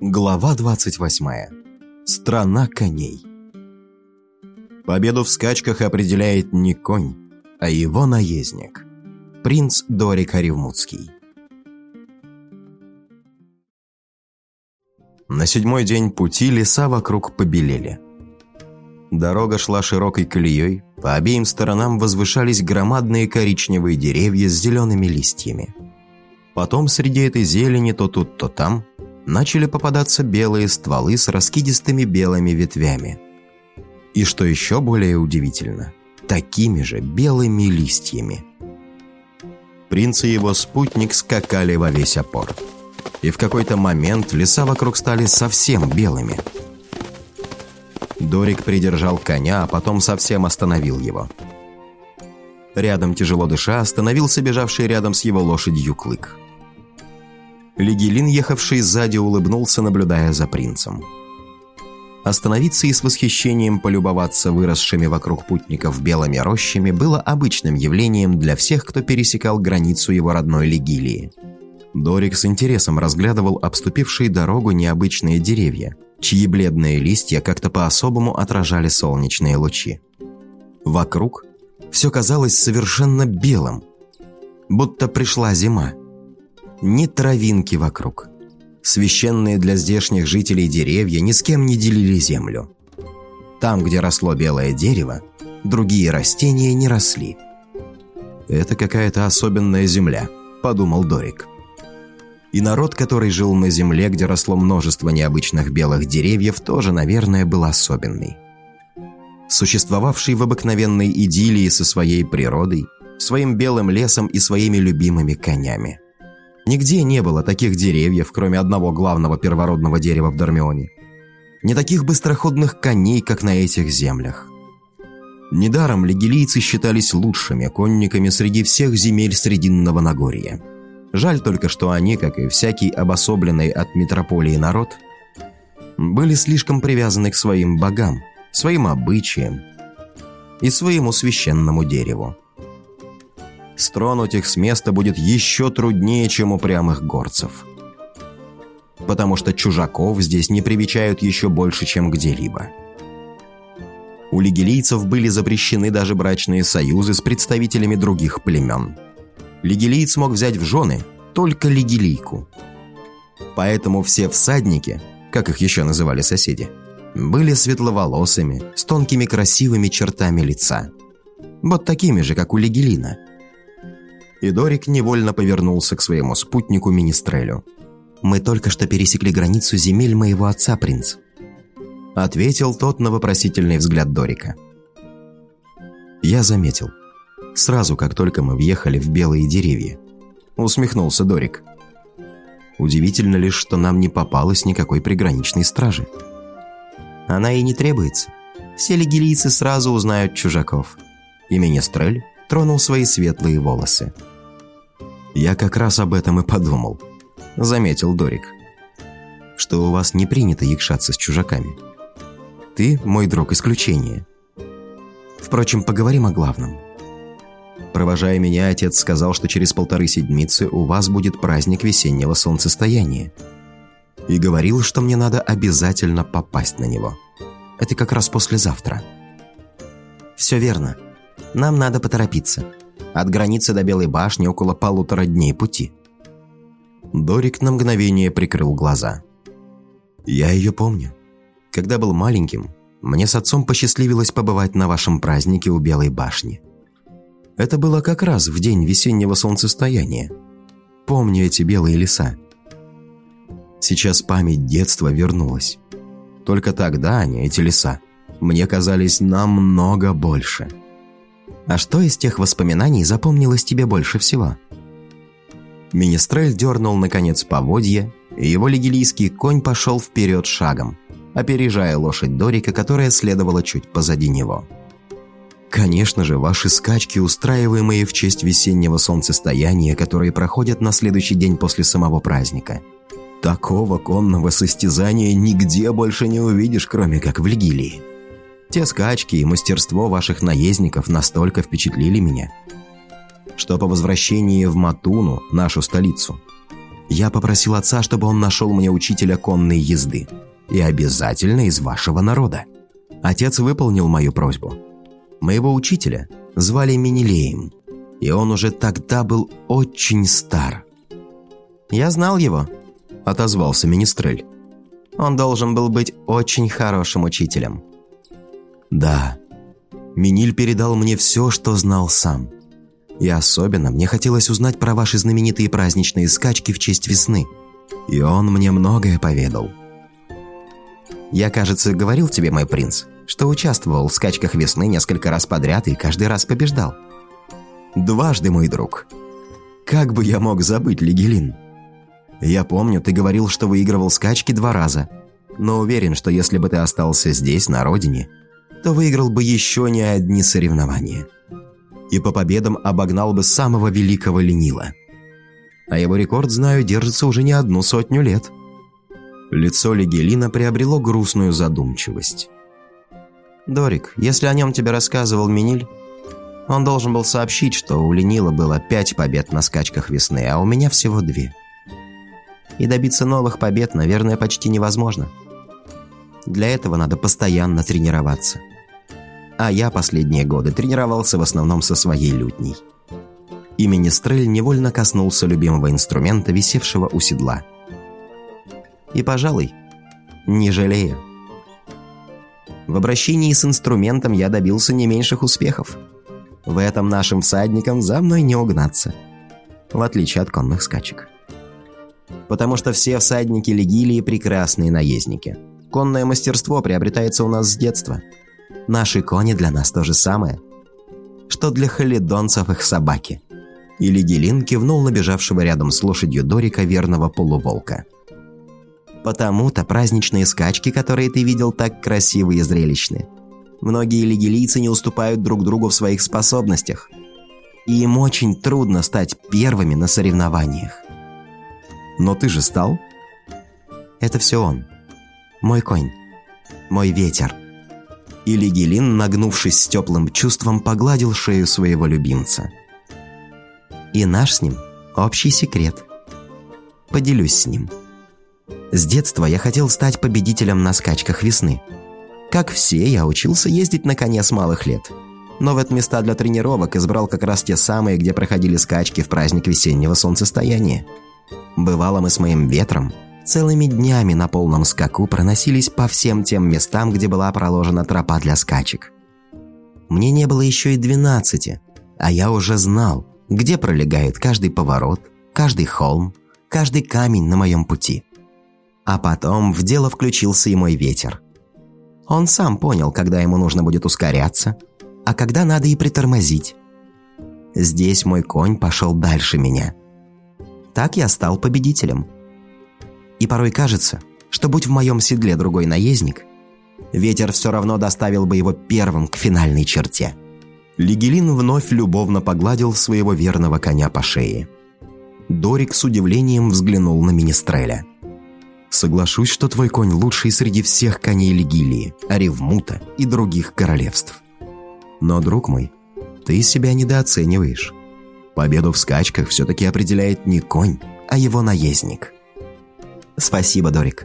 Глава 28. Страна коней. Победу в скачках определяет не конь, а его наездник. Принц Дорик Оревмутский. На седьмой день пути леса вокруг побелели. Дорога шла широкой колеей, по обеим сторонам возвышались громадные коричневые деревья с зелеными листьями. Потом среди этой зелени то тут, то там начали попадаться белые стволы с раскидистыми белыми ветвями. И что еще более удивительно, такими же белыми листьями. Принц и его спутник скакали во весь опор. И в какой-то момент леса вокруг стали совсем белыми. Дорик придержал коня, а потом совсем остановил его. Рядом, тяжело дыша, остановился бежавший рядом с его лошадью Клык. Легелин, ехавший сзади, улыбнулся, наблюдая за принцем. Остановиться и с восхищением полюбоваться выросшими вокруг путников белыми рощами было обычным явлением для всех, кто пересекал границу его родной Легилии. Дорик с интересом разглядывал обступившие дорогу необычные деревья, чьи бледные листья как-то по-особому отражали солнечные лучи. Вокруг все казалось совершенно белым, будто пришла зима ни травинки вокруг. Священные для здешних жителей деревья ни с кем не делили землю. Там, где росло белое дерево, другие растения не росли. «Это какая-то особенная земля», – подумал Дорик. И народ, который жил на земле, где росло множество необычных белых деревьев, тоже, наверное, был особенный. Существовавший в обыкновенной идиллии со своей природой, своим белым лесом и своими любимыми конями – Нигде не было таких деревьев, кроме одного главного первородного дерева в Дармионе. Не таких быстроходных коней, как на этих землях. Недаром легилийцы считались лучшими конниками среди всех земель Срединного Нагорья. Жаль только, что они, как и всякий обособленный от метрополии народ, были слишком привязаны к своим богам, своим обычаям и своему священному дереву. Стронуть их с места будет еще труднее, чем упрямых горцев. Потому что чужаков здесь не привечают еще больше, чем где-либо. У лигелийцев были запрещены даже брачные союзы с представителями других племен. Лигелиец мог взять в жены только лигелийку. Поэтому все всадники, как их еще называли соседи, были светловолосыми, с тонкими красивыми чертами лица. Вот такими же, как у Лигелина – и Дорик невольно повернулся к своему спутнику Министрелю. «Мы только что пересекли границу земель моего отца, принц», — ответил тот на вопросительный взгляд Дорика. «Я заметил. Сразу, как только мы въехали в белые деревья», — усмехнулся Дорик. «Удивительно лишь, что нам не попалось никакой приграничной стражи». «Она и не требуется. Все лигилийцы сразу узнают чужаков». И Министрель тронул свои светлые волосы. «Я как раз об этом и подумал», – заметил Дорик. «Что у вас не принято якшаться с чужаками. Ты, мой друг, исключение. Впрочем, поговорим о главном. Провожая меня, отец сказал, что через полторы седмицы у вас будет праздник весеннего солнцестояния. И говорил, что мне надо обязательно попасть на него. Это как раз послезавтра». «Все верно», нам надо поторопиться. От границы до Белой башни около полутора дней пути». Дорик на мгновение прикрыл глаза. «Я ее помню. Когда был маленьким, мне с отцом посчастливилось побывать на вашем празднике у Белой башни. Это было как раз в день весеннего солнцестояния. Помню эти белые леса. Сейчас память детства вернулась. Только тогда они, эти леса, мне казались намного больше». А что из тех воспоминаний запомнилось тебе больше всего?» Министрель дернул, наконец, поводья, и его лигилийский конь пошел вперед шагом, опережая лошадь Дорика, которая следовала чуть позади него. «Конечно же, ваши скачки, устраиваемые в честь весеннего солнцестояния, которые проходят на следующий день после самого праздника. Такого конного состязания нигде больше не увидишь, кроме как в Лигилии». Те скачки и мастерство ваших наездников настолько впечатлили меня, что по возвращении в Матуну, нашу столицу, Я попросил отца, чтобы он нашел мне учителя конной езды. И обязательно из вашего народа. Отец выполнил мою просьбу. Моего учителя звали Минилеем, и он уже тогда был очень стар. «Я знал его», – отозвался Министрель. «Он должен был быть очень хорошим учителем». «Да, Миниль передал мне все, что знал сам. И особенно мне хотелось узнать про ваши знаменитые праздничные скачки в честь весны. И он мне многое поведал». «Я, кажется, говорил тебе, мой принц, что участвовал в скачках весны несколько раз подряд и каждый раз побеждал». «Дважды, мой друг. Как бы я мог забыть Лигелин?» Я помню, ты говорил, что выигрывал скачки два раза. Но уверен, что если бы ты остался здесь, на родине, то выиграл бы еще не одни соревнования. И по победам обогнал бы самого великого Ленила. А его рекорд, знаю, держится уже не одну сотню лет. Лицо Легелина приобрело грустную задумчивость. «Дорик, если о нем тебе рассказывал Миниль, он должен был сообщить, что у Ленила было пять побед на скачках весны, а у меня всего две» и добиться новых побед, наверное, почти невозможно. Для этого надо постоянно тренироваться. А я последние годы тренировался в основном со своей лютней. И Министрель невольно коснулся любимого инструмента, висевшего у седла. И, пожалуй, не жалею. В обращении с инструментом я добился не меньших успехов. В этом нашим всадникам за мной не угнаться. В отличие от конных скачек потому что все всадники Легилии – прекрасные наездники. Конное мастерство приобретается у нас с детства. Наши кони для нас то же самое, что для халидонцев их собаки. И Легилин кивнул на бежавшего рядом с лошадью Дорика верного полуволка. Потому-то праздничные скачки, которые ты видел, так красивы и зрелищны. Многие лигилийцы не уступают друг другу в своих способностях. И им очень трудно стать первыми на соревнованиях. Но ты же стал? Это все он. Мой конь. Мой ветер. И Лигелин, нагнувшись с теплым чувством, погладил шею своего любимца. И наш с ним общий секрет. Поделюсь с ним. С детства я хотел стать победителем на скачках весны. Как все, я учился ездить на коне с малых лет. Но в это места для тренировок избрал как раз те самые, где проходили скачки в праздник весеннего солнцестояния. Бывало, мы с моим ветром целыми днями на полном скаку проносились по всем тем местам, где была проложена тропа для скачек. Мне не было еще и двенадцати, а я уже знал, где пролегает каждый поворот, каждый холм, каждый камень на моем пути. А потом в дело включился и мой ветер. Он сам понял, когда ему нужно будет ускоряться, а когда надо и притормозить. Здесь мой конь пошел дальше меня – так я стал победителем. И порой кажется, что будь в моем седле другой наездник, ветер все равно доставил бы его первым к финальной черте. Лигелин вновь любовно погладил своего верного коня по шее. Дорик с удивлением взглянул на Министреля. «Соглашусь, что твой конь лучший среди всех коней Лигилии, Аревмута и других королевств. Но, друг мой, ты себя недооцениваешь. Победу в скачках все-таки определяет не конь, а его наездник. Спасибо, Дорик.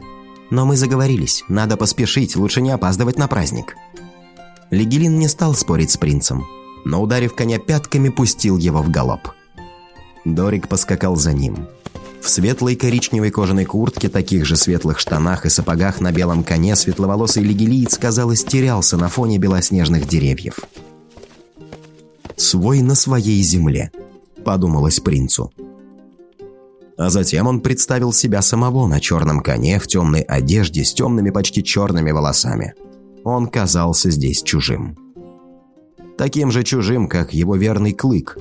Но мы заговорились. Надо поспешить, лучше не опаздывать на праздник. Легилин не стал спорить с принцем, но, ударив коня пятками, пустил его в галоп. Дорик поскакал за ним. В светлой коричневой кожаной куртке, таких же светлых штанах и сапогах на белом коне светловолосый легилиец, казалось, терялся на фоне белоснежных деревьев. Свой на своей земле – подумалось принцу. А затем он представил себя самого на черном коне в темной одежде с темными почти черными волосами. Он казался здесь чужим. Таким же чужим, как его верный клык.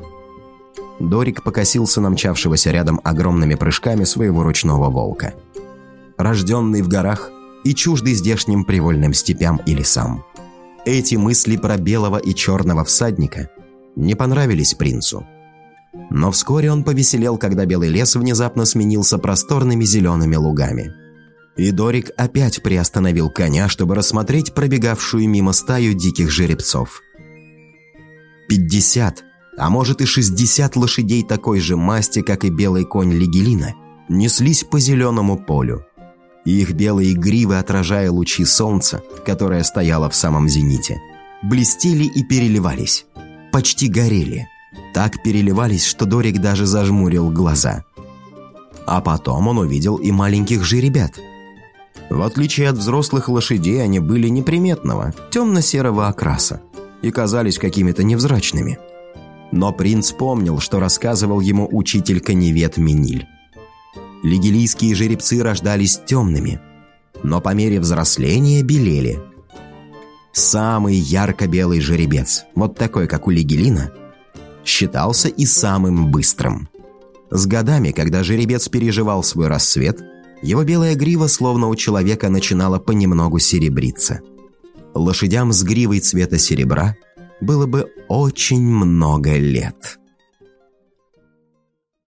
Дорик покосился на мчавшегося рядом огромными прыжками своего ручного волка. Рожденный в горах и чуждый здешним привольным степям и лесам. Эти мысли про белого и черного всадника не понравились принцу. Но вскоре он повеселел, когда белый лес внезапно сменился просторными зелеными лугами. И Дорик опять приостановил коня, чтобы рассмотреть пробегавшую мимо стаю диких жеребцов. Пятьдесят, а может и шестьдесят лошадей такой же масти, как и белый конь Лигелина, неслись по зеленому полю. Их белые гривы, отражая лучи солнца, которое стояло в самом зените, блестели и переливались, почти горели. Так переливались, что Дорик даже зажмурил глаза. А потом он увидел и маленьких жеребят. В отличие от взрослых лошадей, они были неприметного, темно-серого окраса и казались какими-то невзрачными. Но принц помнил, что рассказывал ему учитель Каневет Миниль. Лигилийские жеребцы рождались темными, но по мере взросления белели. Самый ярко-белый жеребец, вот такой, как у Лигелина, считался и самым быстрым. С годами, когда жеребец переживал свой рассвет, его белая грива, словно у человека, начинала понемногу серебриться. Лошадям с гривой цвета серебра было бы очень много лет.